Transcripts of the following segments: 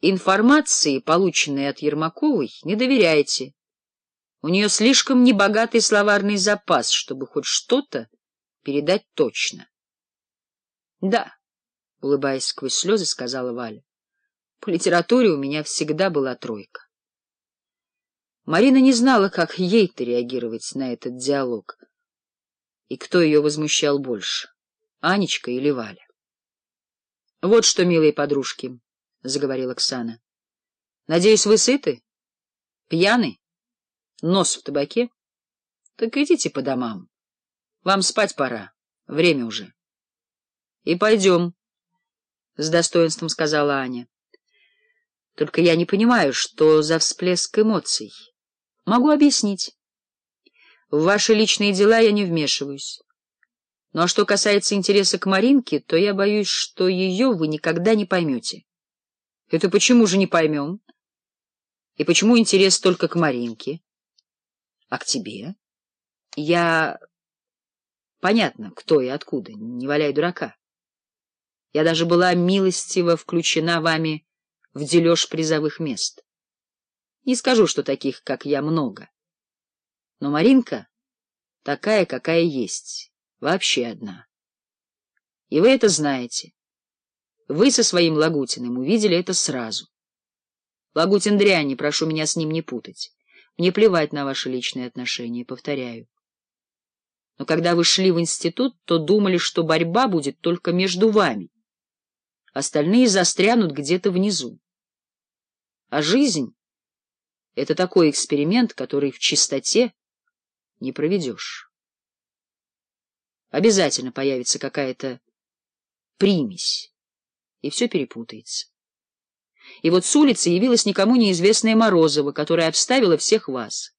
информации, полученной от Ермаковой, не доверяйте. У нее слишком небогатый словарный запас, чтобы хоть что-то передать точно. — Да, — улыбаясь сквозь слезы, сказала Валя, — по литературе у меня всегда была тройка. Марина не знала, как ей-то реагировать на этот диалог, и кто ее возмущал больше, Анечка или Валя. Вот что, милые подружки. — заговорила Оксана. — Надеюсь, вы сыты? Пьяны? Нос в табаке? Так идите по домам. Вам спать пора. Время уже. — И пойдем, — с достоинством сказала Аня. — Только я не понимаю, что за всплеск эмоций. Могу объяснить. В ваши личные дела я не вмешиваюсь. Но ну, а что касается интереса к Маринке, то я боюсь, что ее вы никогда не поймете. Это почему же не поймем? И почему интерес только к Маринке? А к тебе? Я... Понятно, кто и откуда, не валяй дурака. Я даже была милостиво включена вами в дележ призовых мест. Не скажу, что таких, как я, много. Но Маринка такая, какая есть, вообще одна. И вы это знаете. Вы со своим Лагутиным увидели это сразу. Лагутин дрянь, прошу меня с ним не путать. Мне плевать на ваши личные отношения, повторяю. Но когда вы шли в институт, то думали, что борьба будет только между вами. Остальные застрянут где-то внизу. А жизнь — это такой эксперимент, который в чистоте не проведешь. Обязательно появится какая-то примесь и все перепутается. И вот с улицы явилась никому неизвестная Морозова, которая обставила всех вас.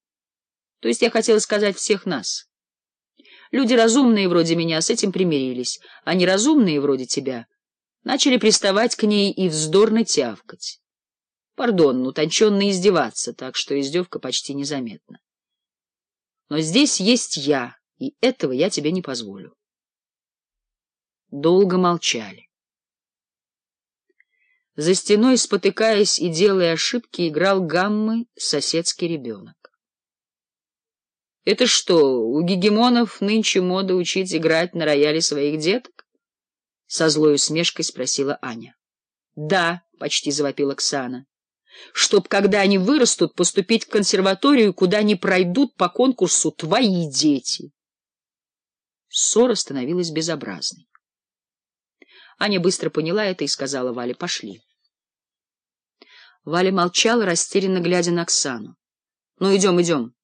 То есть я хотела сказать всех нас. Люди разумные вроде меня с этим примирились, а неразумные вроде тебя начали приставать к ней и вздорно тявкать. Пардон, утонченно издеваться, так что издевка почти незаметна. Но здесь есть я, и этого я тебе не позволю. Долго молчали. За стеной, спотыкаясь и делая ошибки, играл гаммы соседский ребенок. Это что, у гегемонов нынче мода учить играть на рояле своих деток? Со злой усмешкой спросила Аня. Да, почти завопила Оксана. Чтоб, когда они вырастут, поступить в консерваторию, куда не пройдут по конкурсу твои дети. Ссора становилась безобразной. Аня быстро поняла это и сказала Вале, пошли. Валя молчала, растерянно глядя на Оксану. — Ну, идем, идем.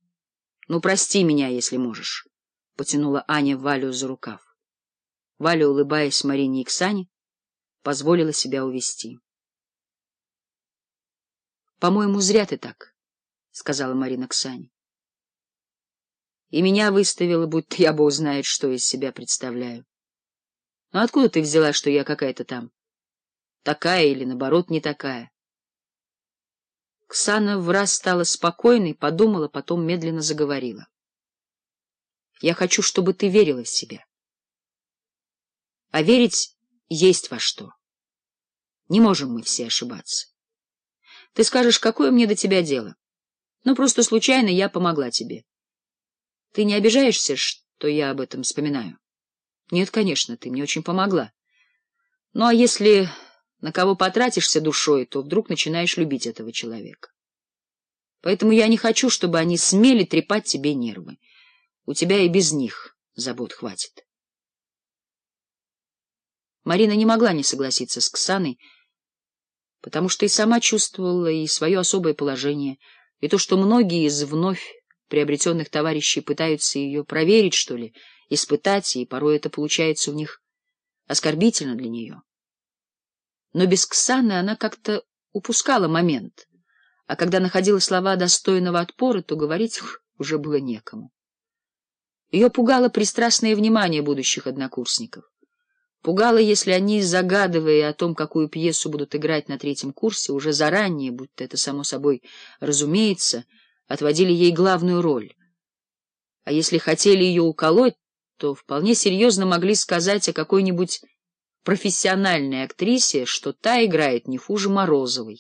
Ну, прости меня, если можешь, — потянула Аня Валю за рукав. Валя, улыбаясь Марине и Ксане, позволила себя увести. — По-моему, зря ты так, — сказала Марина Ксане. И меня выставила, будто я бы узнает, что из себя представляю. — Ну, откуда ты взяла, что я какая-то там? Такая или, наоборот, не такая? — Оксана раз стала спокойной, подумала, потом медленно заговорила. Я хочу, чтобы ты верила в себя. А верить есть во что. Не можем мы все ошибаться. Ты скажешь, какое мне до тебя дело? Ну, просто случайно я помогла тебе. Ты не обижаешься, что я об этом вспоминаю? Нет, конечно, ты мне очень помогла. Ну, а если на кого потратишься душой, то вдруг начинаешь любить этого человека. Поэтому я не хочу, чтобы они смели трепать тебе нервы. У тебя и без них забот хватит. Марина не могла не согласиться с Ксаной, потому что и сама чувствовала и свое особое положение, и то, что многие из вновь приобретенных товарищей пытаются ее проверить, что ли, испытать, и порой это получается у них оскорбительно для нее но без Ксаны она как-то упускала момент, а когда находила слова достойного отпора, то говорить ух, уже было некому. Ее пугало пристрастное внимание будущих однокурсников. Пугало, если они, загадывая о том, какую пьесу будут играть на третьем курсе, уже заранее, будто это само собой разумеется, отводили ей главную роль. А если хотели ее уколоть, то вполне серьезно могли сказать о какой-нибудь профессиональной актрисе, что та играет не хуже Морозовой.